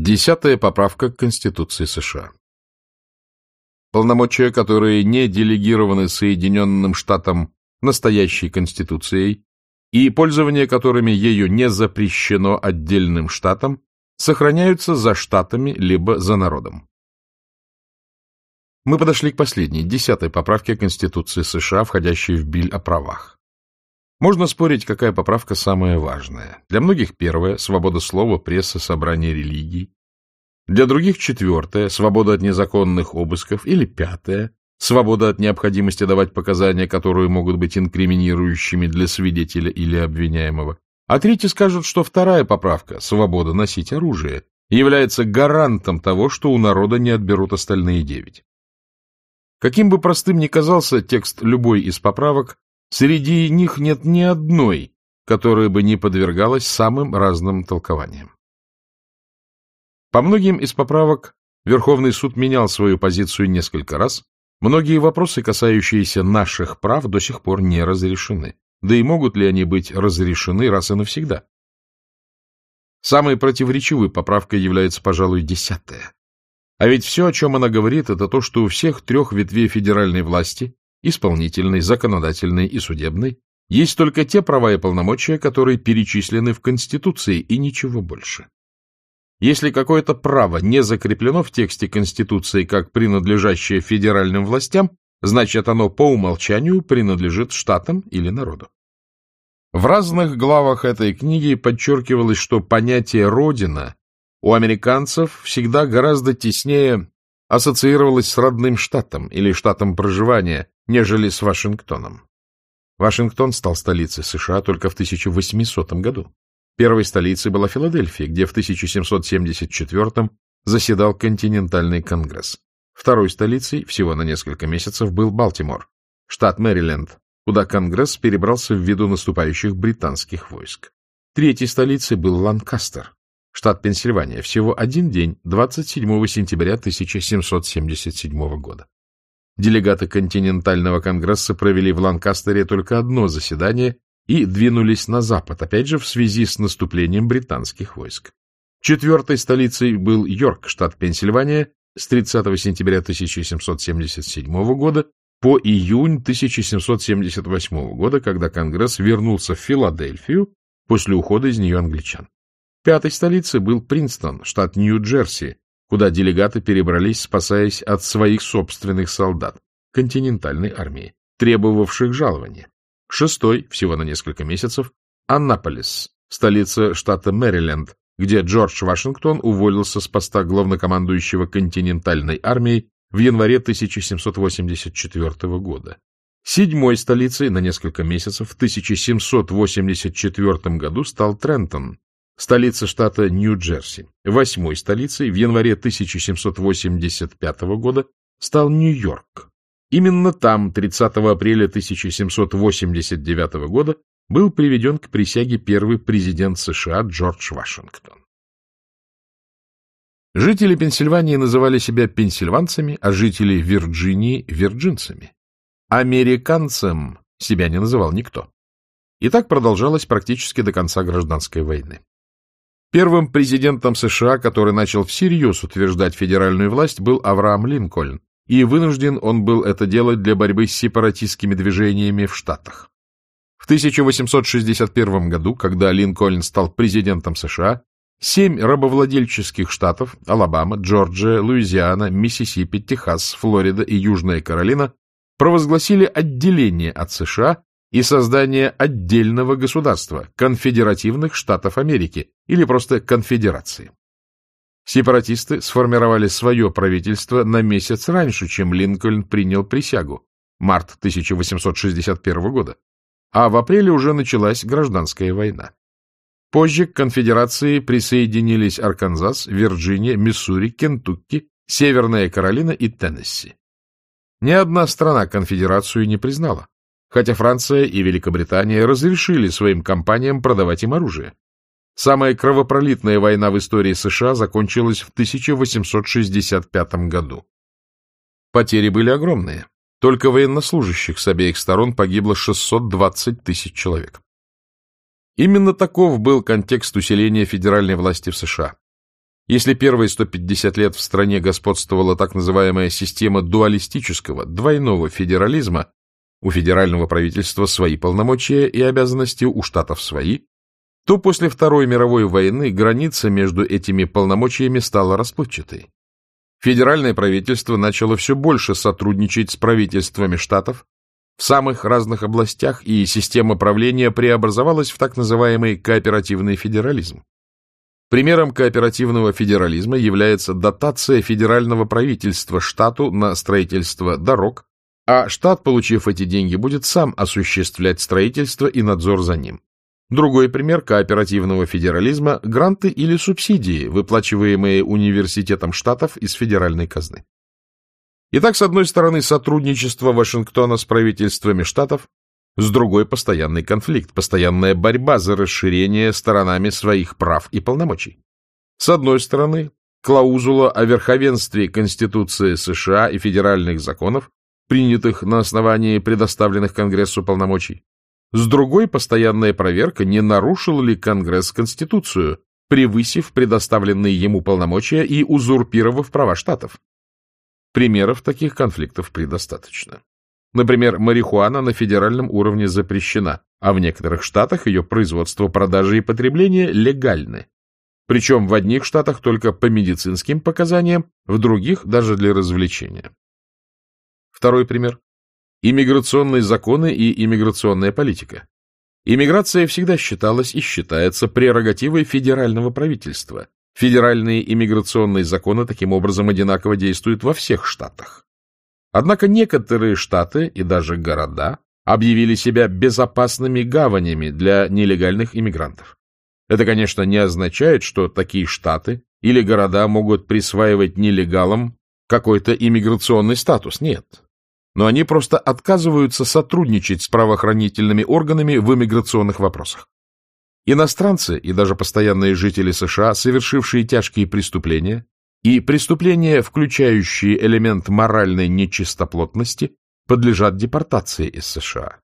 Десятая поправка к Конституции США. Полномочия, которые не делегированы Соединенным Штатам настоящей Конституцией и пользование которыми ею не запрещено отдельным штатам, сохраняются за штатами либо за народом. Мы подошли к последней, десятой поправке Конституции США, входящей в Биль о правах. Можно спорить, какая поправка самая важная. Для многих первая – свобода слова, прессы, собрания религий. Для других четвертая – свобода от незаконных обысков. Или пятая – свобода от необходимости давать показания, которые могут быть инкриминирующими для свидетеля или обвиняемого. А третьи скажут, что вторая поправка – свобода носить оружие – является гарантом того, что у народа не отберут остальные девять. Каким бы простым ни казался текст любой из поправок, Среди них нет ни одной, которая бы не подвергалась самым разным толкованиям. По многим из поправок Верховный суд менял свою позицию несколько раз, многие вопросы, касающиеся наших прав, до сих пор не разрешены. Да и могут ли они быть разрешены раз и навсегда? Самой противоречивой поправкой является, пожалуй, десятая. А ведь все, о чем она говорит, это то, что у всех трех ветвей федеральной власти исполнительной, законодательной и судебной, есть только те права и полномочия, которые перечислены в Конституции, и ничего больше. Если какое-то право не закреплено в тексте Конституции как принадлежащее федеральным властям, значит оно по умолчанию принадлежит штатам или народу. В разных главах этой книги подчеркивалось, что понятие «родина» у американцев всегда гораздо теснее ассоциировалось с родным штатом или штатом проживания, нежели с Вашингтоном. Вашингтон стал столицей США только в 1800 году. Первой столицей была Филадельфия, где в 1774 заседал континентальный конгресс. Второй столицей всего на несколько месяцев был Балтимор, штат Мэриленд, куда конгресс перебрался ввиду наступающих британских войск. Третьей столицей был Ланкастер, штат Пенсильвания, всего один день, 27 сентября 1777 года. Делегаты континентального конгресса провели в Ланкастере только одно заседание и двинулись на запад, опять же в связи с наступлением британских войск. Четвертой столицей был Йорк, штат Пенсильвания, с 30 сентября 1777 года по июнь 1778 года, когда Конгресс вернулся в Филадельфию после ухода из нее англичан. Пятой столицей был Принстон, штат Нью-Джерси, куда делегаты перебрались, спасаясь от своих собственных солдат, континентальной армии, требовавших жалования. Шестой, всего на несколько месяцев, Аннаполис, столица штата Мэриленд, где Джордж Вашингтон уволился с поста главнокомандующего континентальной армией в январе 1784 года. Седьмой столицей на несколько месяцев в 1784 году стал Трентон, столица штата Нью-Джерси. Восьмой столицей в январе 1785 года стал Нью-Йорк. Именно там 30 апреля 1789 года был приведен к присяге первый президент США Джордж Вашингтон. Жители Пенсильвании называли себя пенсильванцами, а жители Вирджинии — вирджинцами. Американцем себя не называл никто. И так продолжалось практически до конца гражданской войны. Первым президентом США, который начал всерьез утверждать федеральную власть, был Авраам Линкольн, и вынужден он был это делать для борьбы с сепаратистскими движениями в Штатах. В 1861 году, когда Линкольн стал президентом США, семь рабовладельческих штатов – Алабама, Джорджия, Луизиана, Миссисипи, Техас, Флорида и Южная Каролина – провозгласили отделение от США и создание отдельного государства – конфедеративных штатов Америки или просто конфедерации. Сепаратисты сформировали свое правительство на месяц раньше, чем Линкольн принял присягу – март 1861 года, а в апреле уже началась гражданская война. Позже к конфедерации присоединились Арканзас, Вирджиния, Миссури, Кентукки, Северная Каролина и Теннесси. Ни одна страна конфедерацию не признала хотя Франция и Великобритания разрешили своим компаниям продавать им оружие. Самая кровопролитная война в истории США закончилась в 1865 году. Потери были огромные. Только военнослужащих с обеих сторон погибло 620 тысяч человек. Именно таков был контекст усиления федеральной власти в США. Если первые 150 лет в стране господствовала так называемая система дуалистического, двойного федерализма, у федерального правительства свои полномочия и обязанности, у штатов свои, то после Второй мировой войны граница между этими полномочиями стала расплывчатой. Федеральное правительство начало все больше сотрудничать с правительствами штатов в самых разных областях, и система правления преобразовалась в так называемый кооперативный федерализм. Примером кооперативного федерализма является дотация федерального правительства штату на строительство дорог, а штат, получив эти деньги, будет сам осуществлять строительство и надзор за ним. Другой пример кооперативного федерализма – гранты или субсидии, выплачиваемые университетом штатов из федеральной казны. Итак, с одной стороны, сотрудничество Вашингтона с правительствами штатов, с другой – постоянный конфликт, постоянная борьба за расширение сторонами своих прав и полномочий. С одной стороны, клаузула о верховенстве Конституции США и федеральных законов, принятых на основании предоставленных Конгрессу полномочий. С другой, постоянная проверка, не нарушил ли Конгресс Конституцию, превысив предоставленные ему полномочия и узурпировав права штатов. Примеров таких конфликтов предостаточно. Например, марихуана на федеральном уровне запрещена, а в некоторых штатах ее производство, продажа и потребление легальны. Причем в одних штатах только по медицинским показаниям, в других даже для развлечения. Второй пример. Иммиграционные законы и иммиграционная политика. Иммиграция всегда считалась и считается прерогативой федерального правительства. Федеральные иммиграционные законы таким образом одинаково действуют во всех штатах. Однако некоторые штаты и даже города объявили себя безопасными гаванями для нелегальных иммигрантов. Это, конечно, не означает, что такие штаты или города могут присваивать нелегалам какой-то иммиграционный статус. Нет но они просто отказываются сотрудничать с правоохранительными органами в иммиграционных вопросах. Иностранцы и даже постоянные жители США, совершившие тяжкие преступления, и преступления, включающие элемент моральной нечистоплотности, подлежат депортации из США.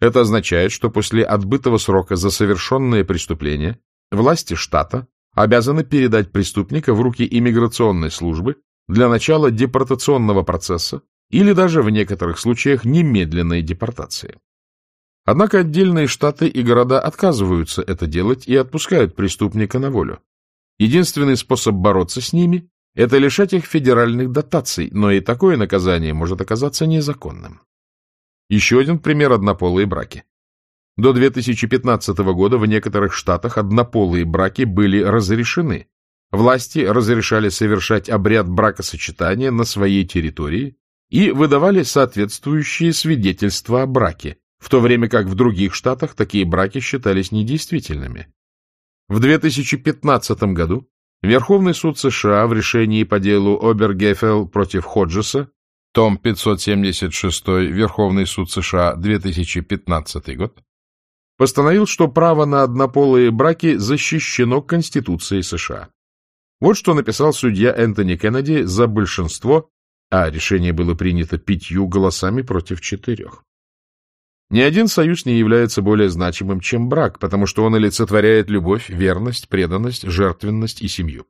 Это означает, что после отбытого срока за совершенное преступление власти штата обязаны передать преступника в руки иммиграционной службы для начала депортационного процесса или даже в некоторых случаях немедленной депортации. Однако отдельные штаты и города отказываются это делать и отпускают преступника на волю. Единственный способ бороться с ними – это лишать их федеральных дотаций, но и такое наказание может оказаться незаконным. Еще один пример – однополые браки. До 2015 года в некоторых штатах однополые браки были разрешены. Власти разрешали совершать обряд бракосочетания на своей территории и выдавали соответствующие свидетельства о браке, в то время как в других штатах такие браки считались недействительными. В 2015 году Верховный суд США в решении по делу Обергефел против Ходжеса, том 576, Верховный суд США, 2015 год, постановил, что право на однополые браки защищено Конституцией США. Вот что написал судья Энтони Кеннеди за большинство а решение было принято пятью голосами против четырех. Ни один союз не является более значимым, чем брак, потому что он олицетворяет любовь, верность, преданность, жертвенность и семью.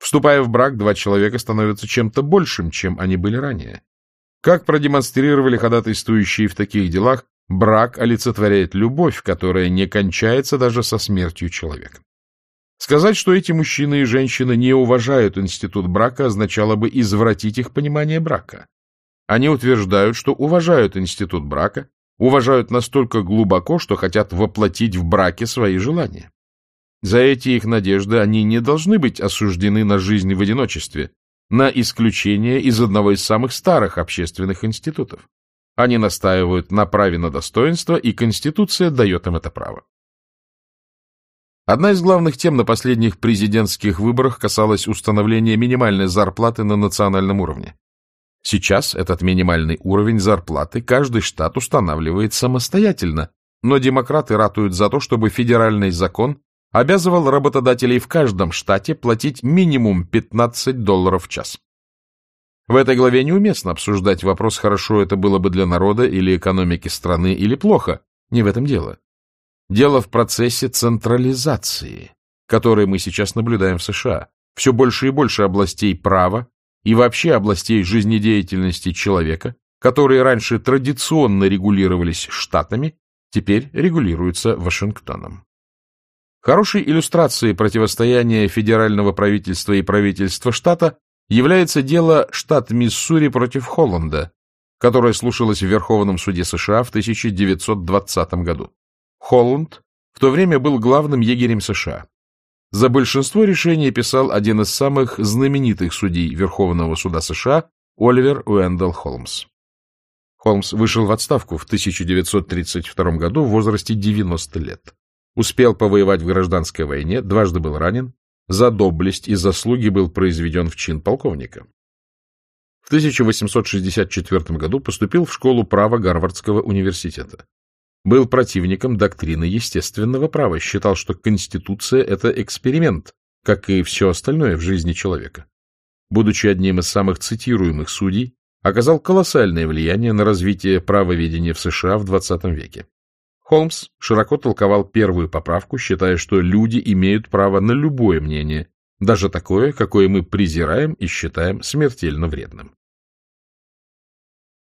Вступая в брак, два человека становятся чем-то большим, чем они были ранее. Как продемонстрировали ходатайствующие в таких делах, брак олицетворяет любовь, которая не кончается даже со смертью человека. Сказать, что эти мужчины и женщины не уважают институт брака, означало бы извратить их понимание брака. Они утверждают, что уважают институт брака, уважают настолько глубоко, что хотят воплотить в браке свои желания. За эти их надежды они не должны быть осуждены на жизнь в одиночестве, на исключение из одного из самых старых общественных институтов. Они настаивают на праве на достоинство, и Конституция дает им это право. Одна из главных тем на последних президентских выборах касалась установления минимальной зарплаты на национальном уровне. Сейчас этот минимальный уровень зарплаты каждый штат устанавливает самостоятельно, но демократы ратуют за то, чтобы федеральный закон обязывал работодателей в каждом штате платить минимум 15 долларов в час. В этой главе неуместно обсуждать вопрос, хорошо это было бы для народа или экономики страны, или плохо. Не в этом дело. Дело в процессе централизации, который мы сейчас наблюдаем в США. все больше и больше областей права и вообще областей жизнедеятельности человека, которые раньше традиционно регулировались штатами, теперь регулируются Вашингтоном. Хорошей иллюстрацией противостояния федерального правительства и правительства штата является дело штат Миссури против Холланда, которое слушалось в Верховном суде США в 1920 году. Холланд в то время был главным егерем США. За большинство решений писал один из самых знаменитых судей Верховного суда США Оливер Уэндell Холмс. Холмс вышел в отставку в 1932 году в возрасте 90 лет. Успел повоевать в гражданской войне, дважды был ранен, за доблесть и заслуги был произведен в чин полковника. В 1864 году поступил в школу права Гарвардского университета. Был противником доктрины естественного права, считал, что Конституция — это эксперимент, как и все остальное в жизни человека. Будучи одним из самых цитируемых судей, оказал колоссальное влияние на развитие правоведения в США в XX веке. Холмс широко толковал первую поправку, считая, что люди имеют право на любое мнение, даже такое, какое мы презираем и считаем смертельно вредным.